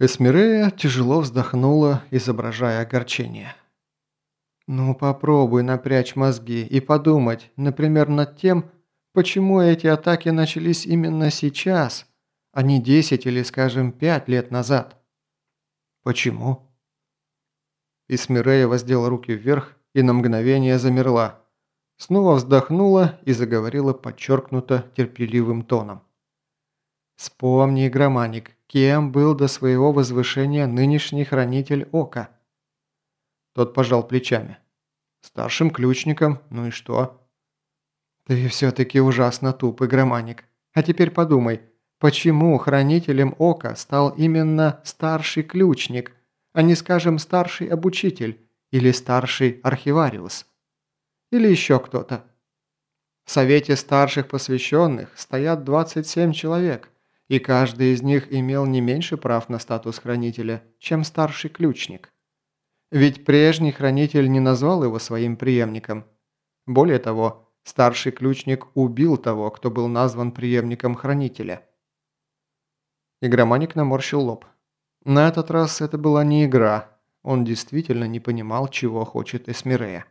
Эсмирея тяжело вздохнула, изображая огорчение. «Ну попробуй напрячь мозги и подумать, например, над тем, почему эти атаки начались именно сейчас, а не 10 или, скажем, 5 лет назад». «Почему?» Исмирея воздела руки вверх и на мгновение замерла. Снова вздохнула и заговорила подчеркнуто терпеливым тоном. «Вспомни, громаник, кем был до своего возвышения нынешний хранитель ока?» Тот пожал плечами. «Старшим ключником, ну и что?» «Ты все-таки ужасно туп, игроманик. А теперь подумай, почему хранителем ока стал именно старший ключник, а не, скажем, старший обучитель или старший архивариус? Или еще кто-то?» В Совете старших посвященных стоят 27 человек и каждый из них имел не меньше прав на статус хранителя, чем старший ключник. Ведь прежний хранитель не назвал его своим преемником. Более того, старший ключник убил того, кто был назван преемником хранителя. Игроманик наморщил лоб. На этот раз это была не игра, он действительно не понимал, чего хочет Эсмирея.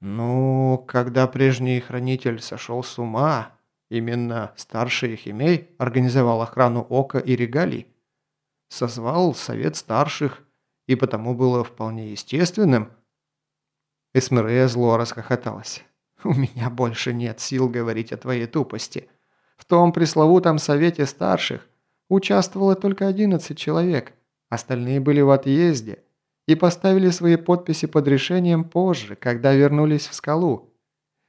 «Ну, когда прежний хранитель сошел с ума, Именно старший Химей организовал охрану Ока и Регалий. Созвал совет старших, и потому было вполне естественным. Эсмерея зло расхохоталась. «У меня больше нет сил говорить о твоей тупости. В том пресловутом совете старших участвовало только 11 человек, остальные были в отъезде и поставили свои подписи под решением позже, когда вернулись в скалу.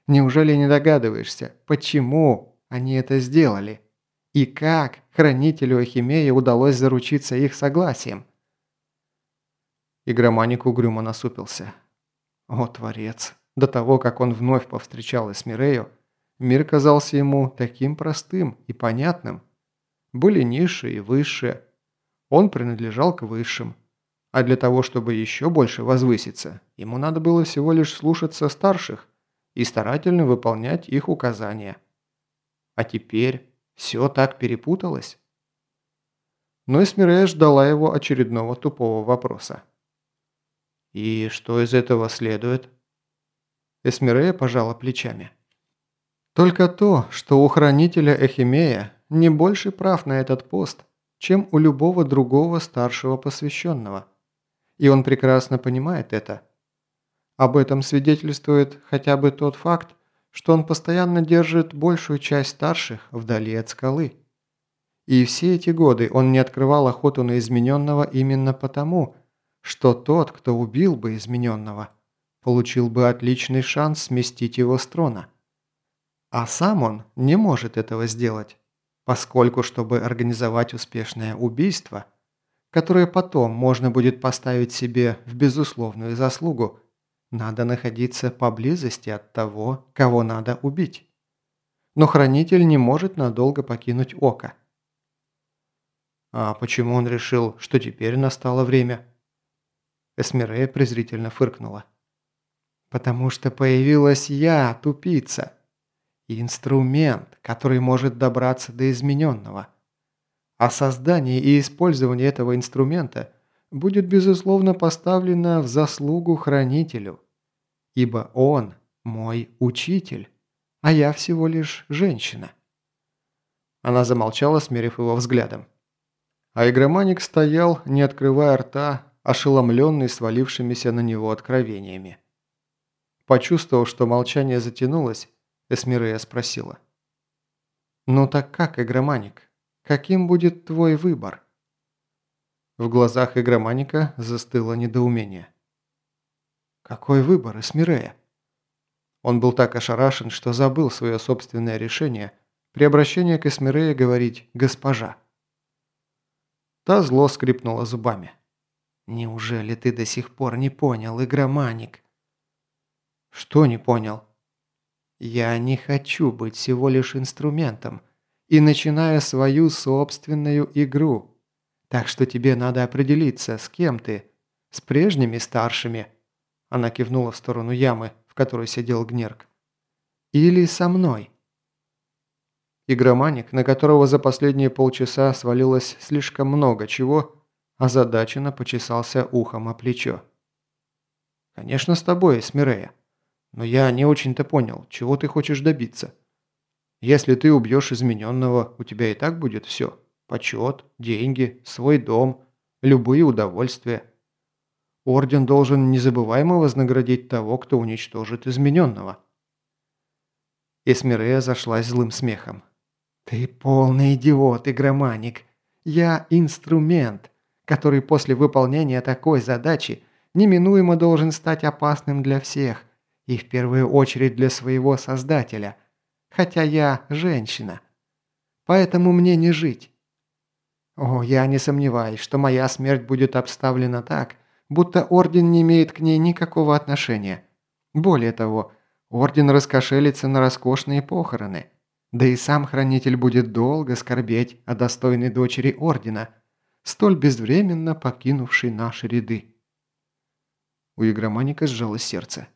Неужели не догадываешься, почему они это сделали. И как хранителю Ахимея удалось заручиться их согласием? Игроманик угрюмо насупился. О, Творец! До того, как он вновь повстречал Эсмирею, мир казался ему таким простым и понятным. Были низшие и высшие. Он принадлежал к высшим. А для того, чтобы еще больше возвыситься, ему надо было всего лишь слушаться старших и старательно выполнять их указания – а теперь все так перепуталось? Но Эсмирея ждала его очередного тупого вопроса. «И что из этого следует?» Эсмирея пожала плечами. «Только то, что у хранителя Эхимея не больше прав на этот пост, чем у любого другого старшего посвященного. И он прекрасно понимает это. Об этом свидетельствует хотя бы тот факт, что он постоянно держит большую часть старших вдали от скалы. И все эти годы он не открывал охоту на измененного именно потому, что тот, кто убил бы измененного, получил бы отличный шанс сместить его с трона. А сам он не может этого сделать, поскольку, чтобы организовать успешное убийство, которое потом можно будет поставить себе в безусловную заслугу, надо находиться поблизости от того, кого надо убить. Но хранитель не может надолго покинуть око. А почему он решил, что теперь настало время? Эсмирея презрительно фыркнула. «Потому что появилась я, тупица. Инструмент, который может добраться до измененного. А создание и использование этого инструмента – будет безусловно поставлена в заслугу хранителю, ибо он мой учитель, а я всего лишь женщина». Она замолчала, смерив его взглядом. А игроманик стоял, не открывая рта, ошеломленный свалившимися на него откровениями. Почувствовав, что молчание затянулось, Эсмирея спросила. «Ну так как, игроманик, каким будет твой выбор?» В глазах игроманика застыло недоумение. «Какой выбор, Эсмирея?» Он был так ошарашен, что забыл свое собственное решение при обращении к Эсмирее говорить «госпожа». Та зло скрипнула зубами. «Неужели ты до сих пор не понял, игроманик?» «Что не понял?» «Я не хочу быть всего лишь инструментом и начинаю свою собственную игру. Так что тебе надо определиться, с кем ты. С прежними старшими». Она кивнула в сторону ямы, в которой сидел Гнерк. «Или со мной». Игроманик, на которого за последние полчаса свалилось слишком много чего, озадаченно почесался ухом о плечо. «Конечно, с тобой, Смирея. Но я не очень-то понял, чего ты хочешь добиться. Если ты убьешь измененного, у тебя и так будет все. Почет, деньги, свой дом, любые удовольствия. Орден должен незабываемо вознаградить того, кто уничтожит измененного». Эсмирея зашлась злым смехом. «Ты полный идиот, игроманик. Я инструмент, который после выполнения такой задачи неминуемо должен стать опасным для всех, и в первую очередь для своего создателя, хотя я женщина. Поэтому мне не жить. О, я не сомневаюсь, что моя смерть будет обставлена так, будто Орден не имеет к ней никакого отношения. Более того, Орден раскошелится на роскошные похороны – да и сам хранитель будет долго скорбеть о достойной дочери Ордена, столь безвременно покинувшей наши ряды. У игроманика сжалось сердце.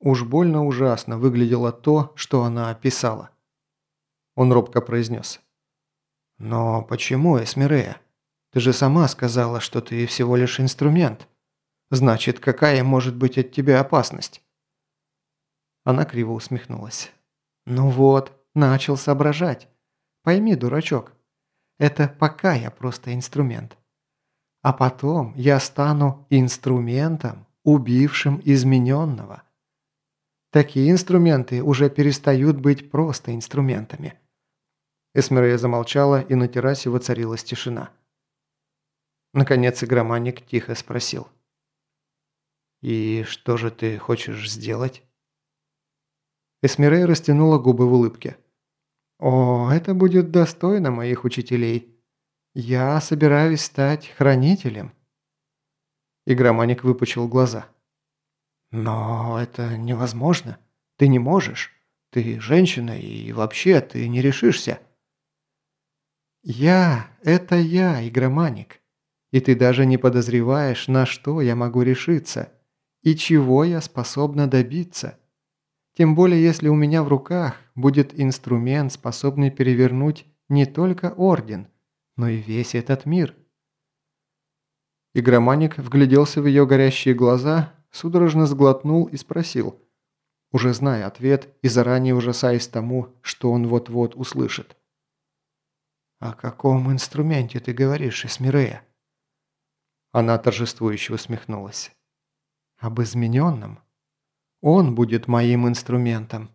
Уж больно ужасно выглядело то, что она описала. Он робко произнес. «Но почему, Эсмирея? Ты же сама сказала, что ты всего лишь инструмент. Значит, какая может быть от тебя опасность?» Она криво усмехнулась. «Ну вот, Начал соображать. Пойми, дурачок, это пока я просто инструмент. А потом я стану инструментом, убившим измененного. Такие инструменты уже перестают быть просто инструментами. Эсмерея замолчала, и на террасе воцарилась тишина. Наконец игроманник тихо спросил. «И что же ты хочешь сделать?» Эсмерея растянула губы в улыбке. О, это будет достойно моих учителей. Я собираюсь стать хранителем. Игроманик выпучил глаза. Но это невозможно. Ты не можешь. Ты женщина и вообще ты не решишься. Я – это я, игроманик. И ты даже не подозреваешь, на что я могу решиться и чего я способна добиться. Тем более, если у меня в руках будет инструмент, способный перевернуть не только Орден, но и весь этот мир. Игроманик вгляделся в ее горящие глаза, судорожно сглотнул и спросил, уже зная ответ и заранее ужасаясь тому, что он вот-вот услышит. «О каком инструменте ты говоришь, Эсмирея?» Она торжествующе усмехнулась. «Об измененном?» Он будет моим инструментом.